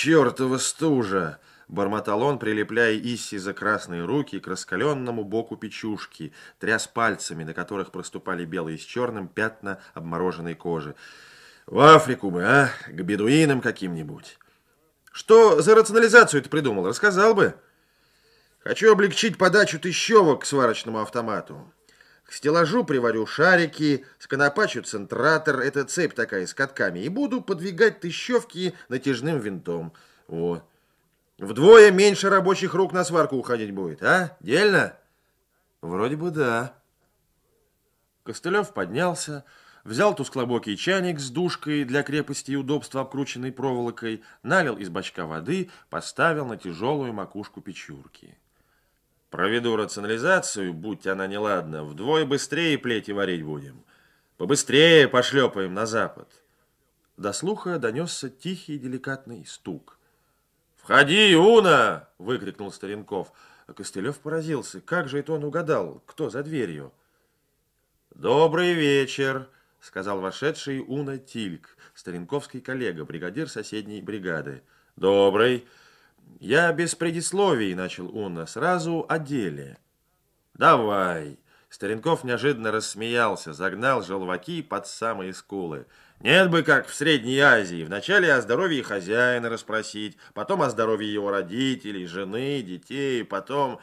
чертова стужа!» Бормотал он, прилепляя Исси за красные руки к раскаленному боку печушки, тряс пальцами, на которых проступали белые с черным пятна обмороженной кожи. «В Африку бы, а? К бедуинам каким-нибудь!» «Что за рационализацию ты придумал? Рассказал бы!» «Хочу облегчить подачу тыщевок к сварочному автомату. К стеллажу приварю шарики, сконопачу центратор, это цепь такая с катками, и буду подвигать тыщевки натяжным винтом. Вот. Вдвое меньше рабочих рук на сварку уходить будет, а? Дельно? Вроде бы да. Костылев поднялся, взял тусклобокий чайник с душкой для крепости и удобства, обкрученной проволокой, налил из бачка воды, поставил на тяжелую макушку печурки. Проведу рационализацию, будь она неладна, вдвое быстрее плети варить будем. Побыстрее пошлепаем на запад. До слуха донесся тихий деликатный стук. «Входи, Уна!» – выкрикнул Старенков. А Костылев поразился. Как же это он угадал? Кто за дверью? «Добрый вечер!» – сказал вошедший Уна Тильк, старенковский коллега, бригадир соседней бригады. «Добрый!» «Я без предисловий», – начал Уна, – «сразу о деле». «Давай!» Старенков неожиданно рассмеялся, загнал желваки под самые скулы. Нет бы, как в Средней Азии, вначале о здоровье хозяина расспросить, потом о здоровье его родителей, жены, детей, потом...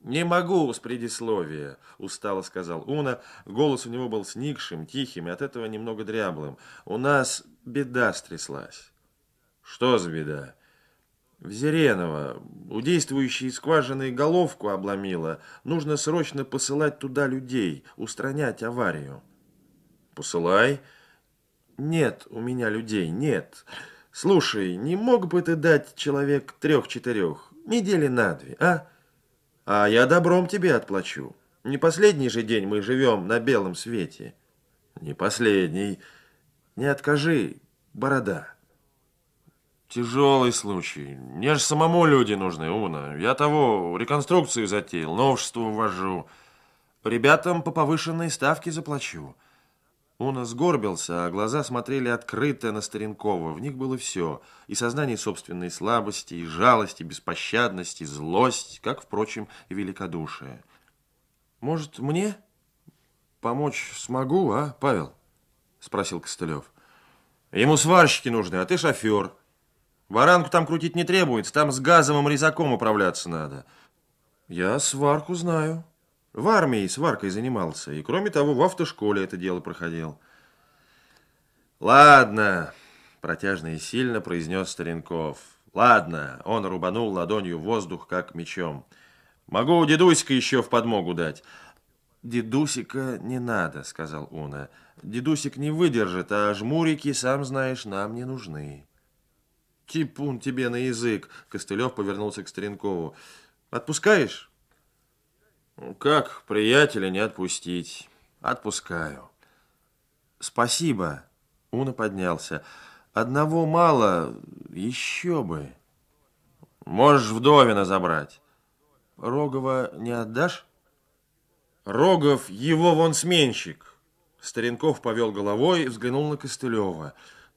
«Не могу с предисловия», — устало сказал Уна. Голос у него был сникшим, тихим и от этого немного дряблым. «У нас беда стряслась». «Что за беда?» В Зереново. У действующей скважины головку обломила. Нужно срочно посылать туда людей, устранять аварию. «Посылай». Нет у меня людей, нет. Слушай, не мог бы ты дать человек трех-четырех, недели на две, а? А я добром тебе отплачу. Не последний же день мы живем на белом свете. Не последний. Не откажи, борода. Тяжелый случай. Мне же самому люди нужны, Уна. Я того, реконструкцию затеял, новшество ввожу. Ребятам по повышенной ставке заплачу. Он сгорбился, а глаза смотрели открыто на Старенкова. В них было все. И сознание собственной слабости, и жалость, и беспощадность, и злость, как, впрочем, и великодушие. «Может, мне помочь смогу, а, Павел?» Спросил Костылев. «Ему сварщики нужны, а ты шофер. Баранку там крутить не требуется, там с газовым резаком управляться надо». «Я сварку знаю». В армии сваркой занимался, и кроме того, в автошколе это дело проходил. «Ладно», – протяжно и сильно произнес Старенков. «Ладно», – он рубанул ладонью воздух, как мечом. «Могу дедусика еще в подмогу дать». «Дедусика не надо», – сказал Уна. «Дедусик не выдержит, а жмурики, сам знаешь, нам не нужны». «Типун тебе на язык», – Костылев повернулся к Старенкову. «Отпускаешь?» Как приятеля не отпустить? Отпускаю. Спасибо. Уна поднялся. Одного мало, еще бы. Можешь вдовина забрать. Рогова не отдашь? Рогов его вон сменщик. Старенков повел головой и взглянул на Костылева.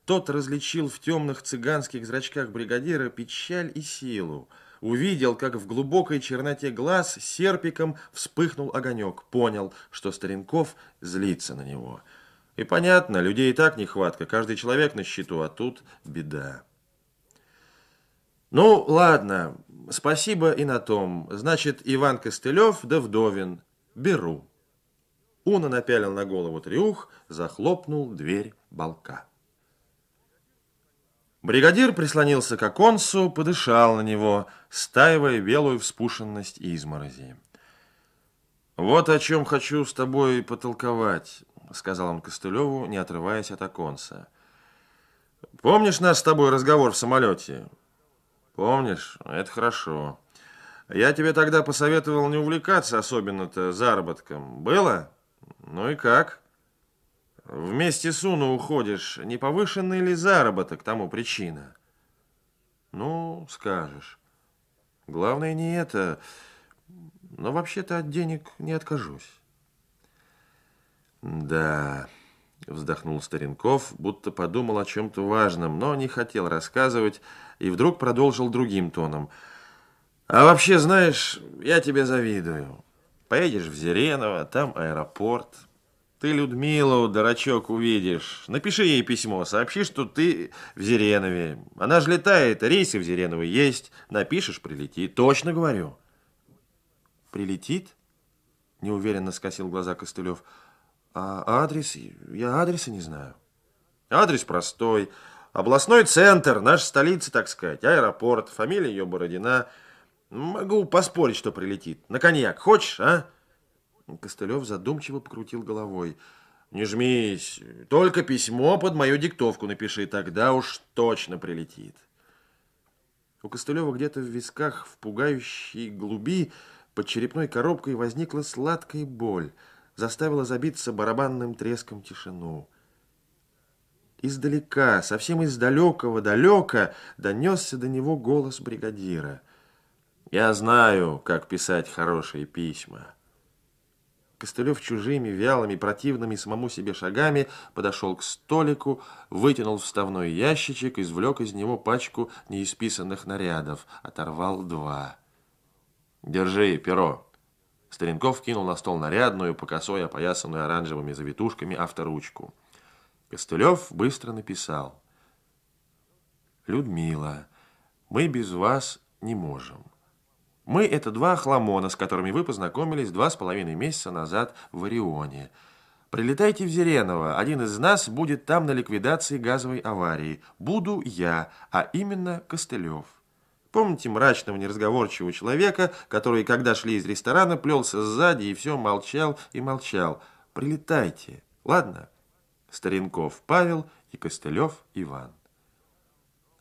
Тот различил в темных цыганских зрачках бригадира печаль и силу. Увидел, как в глубокой черноте глаз серпиком вспыхнул огонек. Понял, что Старенков злится на него. И понятно, людей и так нехватка, каждый человек на счету, а тут беда. Ну, ладно, спасибо и на том. Значит, Иван Костылев да Вдовин. Беру. Уна напялил на голову трюх, захлопнул дверь балка. Бригадир прислонился к оконцу, подышал на него, стаивая белую вспушенность изморози. «Вот о чем хочу с тобой потолковать», — сказал он Костылеву, не отрываясь от оконца. «Помнишь наш с тобой разговор в самолете?» «Помнишь? Это хорошо. Я тебе тогда посоветовал не увлекаться особенно-то заработком. Было? Ну и как?» Вместе с Уну уходишь, не повышенный ли заработок тому причина? Ну, скажешь. Главное не это, но вообще-то от денег не откажусь. Да, Вздохнул Старенков, будто подумал о чем-то важном, но не хотел рассказывать, и вдруг продолжил другим тоном. «А вообще, знаешь, я тебе завидую. Поедешь в Зереново, там аэропорт. Ты Людмилу, дурачок, увидишь. Напиши ей письмо, сообщи, что ты в Зеренове. Она же летает, рейсы в Зереново есть. Напишешь, прилетит. Точно говорю». «Прилетит?» – неуверенно скосил глаза Костылев – а адрес? Я адреса не знаю. Адрес простой. Областной центр, наша столица, так сказать. Аэропорт, фамилия ее Бородина. Могу поспорить, что прилетит. На коньяк хочешь, а? Костылев задумчиво покрутил головой. Не жмись, только письмо под мою диктовку напиши, тогда уж точно прилетит. У Костылева где-то в висках, в пугающей глуби, под черепной коробкой возникла сладкая боль – заставила забиться барабанным треском тишину. Издалека, совсем из далекого далека, донесся до него голос бригадира. «Я знаю, как писать хорошие письма». Костылев чужими, вялыми, противными самому себе шагами подошел к столику, вытянул вставной ящичек, извлек из него пачку неисписанных нарядов, оторвал два. «Держи перо». Старенков кинул на стол нарядную, по косой опоясанную оранжевыми завитушками авторучку. Костылев быстро написал. «Людмила, мы без вас не можем. Мы – это два хламона, с которыми вы познакомились два с половиной месяца назад в Орионе. Прилетайте в Зереново, один из нас будет там на ликвидации газовой аварии. Буду я, а именно Костылев. Помните мрачного неразговорчивого человека, который, когда шли из ресторана, плелся сзади и все молчал и молчал? Прилетайте, ладно? Старенков Павел и Костылев Иван.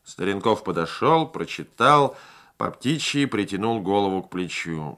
Старенков подошел, прочитал, по птичьи притянул голову к плечу.